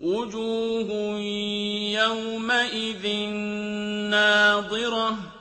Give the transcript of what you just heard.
وُجُوهٌ يَوْمَئِذٍ نَّاضِرَةٌ